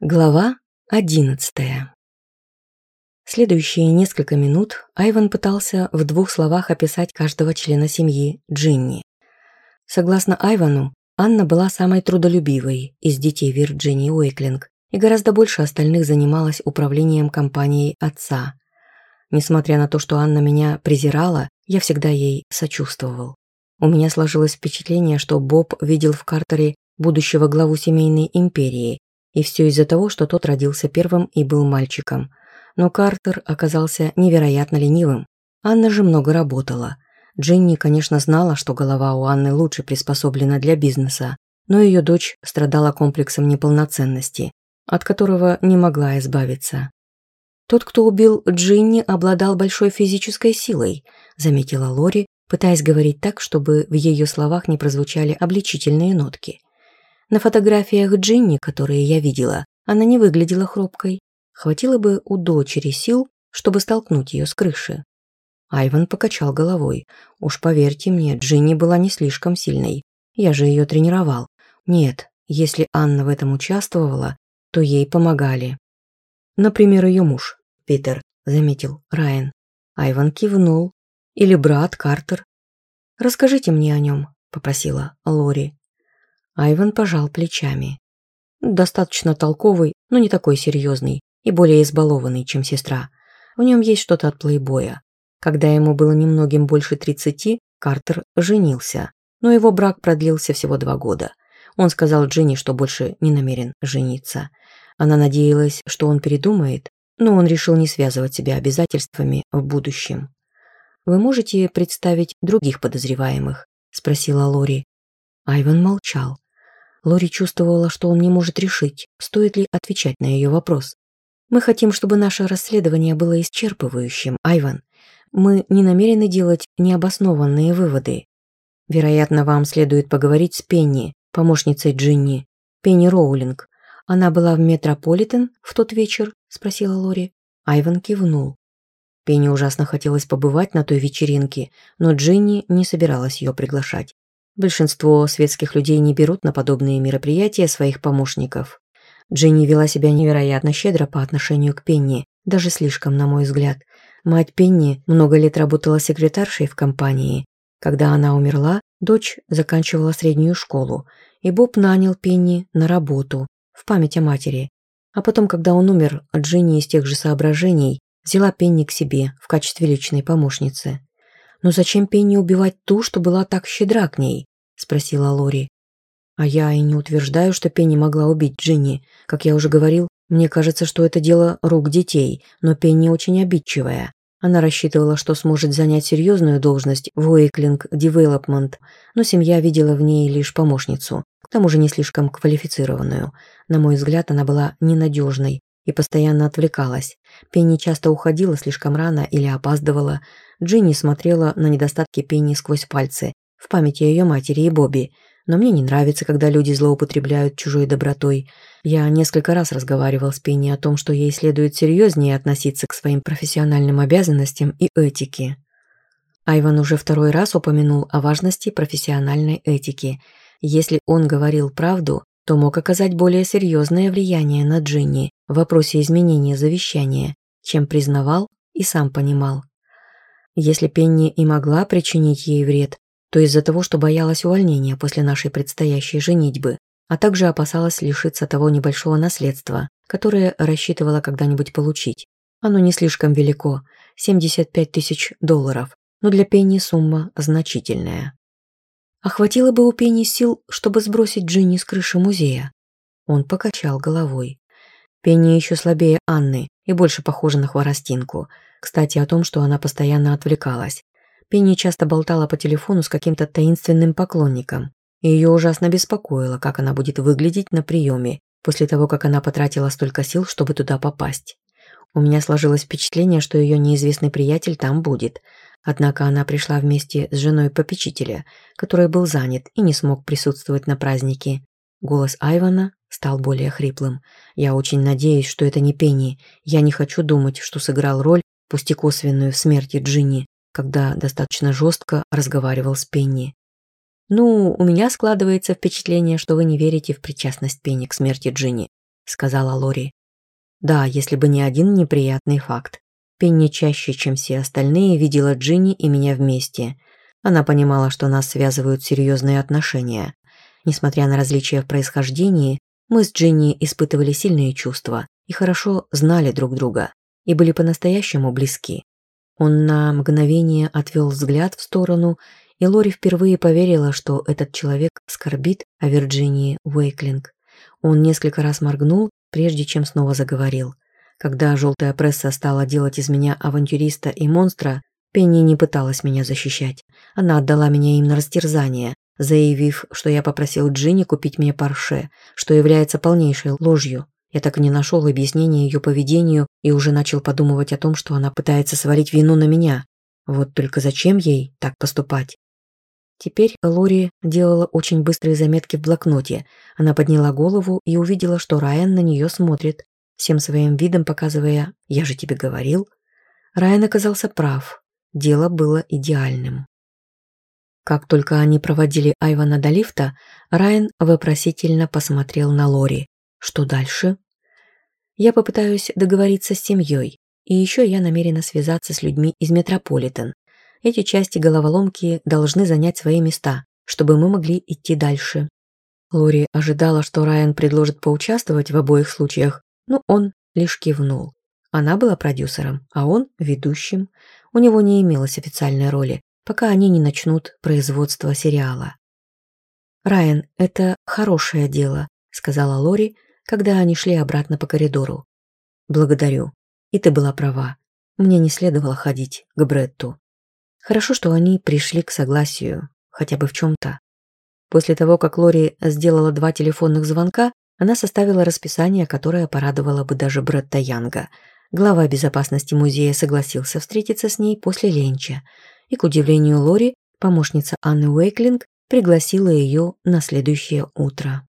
Глава одиннадцатая Следующие несколько минут Айван пытался в двух словах описать каждого члена семьи Джинни. Согласно Айвану, Анна была самой трудолюбивой из детей Вирджинии Уэклинг и гораздо больше остальных занималась управлением компанией отца. Несмотря на то, что Анна меня презирала, я всегда ей сочувствовал. У меня сложилось впечатление, что Боб видел в Картере будущего главу семейной империи, и все из-за того, что тот родился первым и был мальчиком. Но Картер оказался невероятно ленивым. Анна же много работала. Джинни, конечно, знала, что голова у Анны лучше приспособлена для бизнеса, но ее дочь страдала комплексом неполноценности, от которого не могла избавиться. «Тот, кто убил Джинни, обладал большой физической силой», заметила Лори, пытаясь говорить так, чтобы в ее словах не прозвучали обличительные нотки – на фотографиях Джинни, которые я видела, она не выглядела хрупкой. Хватило бы у дочери сил, чтобы столкнуть ее с крыши. Айван покачал головой. «Уж поверьте мне, Джинни была не слишком сильной. Я же ее тренировал. Нет, если Анна в этом участвовала, то ей помогали. Например, ее муж, Питер, заметил Райан. Айван кивнул. Или брат Картер. «Расскажите мне о нем», – попросила Лори. Айван пожал плечами. Достаточно толковый, но не такой серьезный и более избалованный, чем сестра. В нем есть что-то от плейбоя. Когда ему было немногим больше 30, Картер женился, но его брак продлился всего два года. Он сказал Джинни, что больше не намерен жениться. Она надеялась, что он передумает, но он решил не связывать себя обязательствами в будущем. «Вы можете представить других подозреваемых?» – спросила Лори. Айван молчал. Лори чувствовала, что он не может решить, стоит ли отвечать на ее вопрос. «Мы хотим, чтобы наше расследование было исчерпывающим, Айван. Мы не намерены делать необоснованные выводы. Вероятно, вам следует поговорить с Пенни, помощницей Джинни, Пенни Роулинг. Она была в Метрополитен в тот вечер?» – спросила Лори. Айван кивнул. Пенни ужасно хотелось побывать на той вечеринке, но Джинни не собиралась ее приглашать. Большинство светских людей не берут на подобные мероприятия своих помощников. Джинни вела себя невероятно щедро по отношению к Пенни, даже слишком, на мой взгляд. Мать Пенни много лет работала секретаршей в компании. Когда она умерла, дочь заканчивала среднюю школу, и Боб нанял Пенни на работу, в память о матери. А потом, когда он умер, Джинни из тех же соображений взяла Пенни к себе в качестве личной помощницы. Но зачем Пенни убивать ту, что была так щедра к ней? спросила Лори. А я и не утверждаю, что Пенни могла убить Джинни. Как я уже говорил, мне кажется, что это дело рук детей, но Пенни очень обидчивая. Она рассчитывала, что сможет занять серьезную должность в Уэйклинг Девелопмент, но семья видела в ней лишь помощницу, к тому же не слишком квалифицированную. На мой взгляд, она была ненадежной и постоянно отвлекалась. Пенни часто уходила слишком рано или опаздывала. Джинни смотрела на недостатки Пенни сквозь пальцы в памяти ее матери и Бобби, но мне не нравится, когда люди злоупотребляют чужой добротой. Я несколько раз разговаривал с Пенни о том, что ей следует серьезнее относиться к своим профессиональным обязанностям и этике. Айван уже второй раз упомянул о важности профессиональной этики. Если он говорил правду, то мог оказать более серьезное влияние на Джинни в вопросе изменения завещания, чем признавал и сам понимал. Если Пенни и могла причинить ей вред, то из-за того, что боялась увольнения после нашей предстоящей женитьбы, а также опасалась лишиться того небольшого наследства, которое рассчитывала когда-нибудь получить. Оно не слишком велико – 75 тысяч долларов, но для Пенни сумма значительная. А хватило бы у Пенни сил, чтобы сбросить Джинни с крыши музея? Он покачал головой. Пенни еще слабее Анны и больше похожа на хворостинку. Кстати, о том, что она постоянно отвлекалась. Пенни часто болтала по телефону с каким-то таинственным поклонником, и ее ужасно беспокоило, как она будет выглядеть на приеме, после того, как она потратила столько сил, чтобы туда попасть. У меня сложилось впечатление, что ее неизвестный приятель там будет, однако она пришла вместе с женой попечителя, который был занят и не смог присутствовать на празднике. Голос Айвана стал более хриплым. «Я очень надеюсь, что это не Пенни. Я не хочу думать, что сыграл роль, пусть и косвенную, в смерти Джинни когда достаточно жестко разговаривал с Пенни. «Ну, у меня складывается впечатление, что вы не верите в причастность Пенни к смерти Джинни», сказала Лори. «Да, если бы не один неприятный факт. Пенни чаще, чем все остальные, видела Джинни и меня вместе. Она понимала, что нас связывают серьезные отношения. Несмотря на различия в происхождении, мы с Джинни испытывали сильные чувства и хорошо знали друг друга, и были по-настоящему близки. Он на мгновение отвел взгляд в сторону, и Лори впервые поверила, что этот человек скорбит о Вирджинии Уэйклинг. Он несколько раз моргнул, прежде чем снова заговорил. Когда желтая пресса стала делать из меня авантюриста и монстра, Пенни не пыталась меня защищать. Она отдала меня им на растерзание, заявив, что я попросил Джинни купить мне парше, что является полнейшей ложью. Я так и не нашел объяснения ее поведению и уже начал подумывать о том, что она пытается свалить вину на меня. Вот только зачем ей так поступать? Теперь Лори делала очень быстрые заметки в блокноте. Она подняла голову и увидела, что Райан на нее смотрит, всем своим видом показывая «Я же тебе говорил». Райан оказался прав. Дело было идеальным. Как только они проводили Айвана до лифта, Райан вопросительно посмотрел на Лори. Что дальше? Я попытаюсь договориться с семьей, и еще я намерена связаться с людьми из Метрополитен. Эти части головоломки должны занять свои места, чтобы мы могли идти дальше. Лори ожидала, что Райан предложит поучаствовать в обоих случаях, но он лишь кивнул. Она была продюсером, а он – ведущим. У него не имелось официальной роли, пока они не начнут производство сериала. «Райан, это хорошее дело», – сказала Лори, – когда они шли обратно по коридору. «Благодарю. И ты была права. Мне не следовало ходить к Бретту. Хорошо, что они пришли к согласию, хотя бы в чем-то. После того, как Лори сделала два телефонных звонка, она составила расписание, которое порадовало бы даже Бретта Янга. Глава безопасности музея согласился встретиться с ней после ленча. И, к удивлению Лори, помощница Анны Уэйклинг пригласила ее на следующее утро.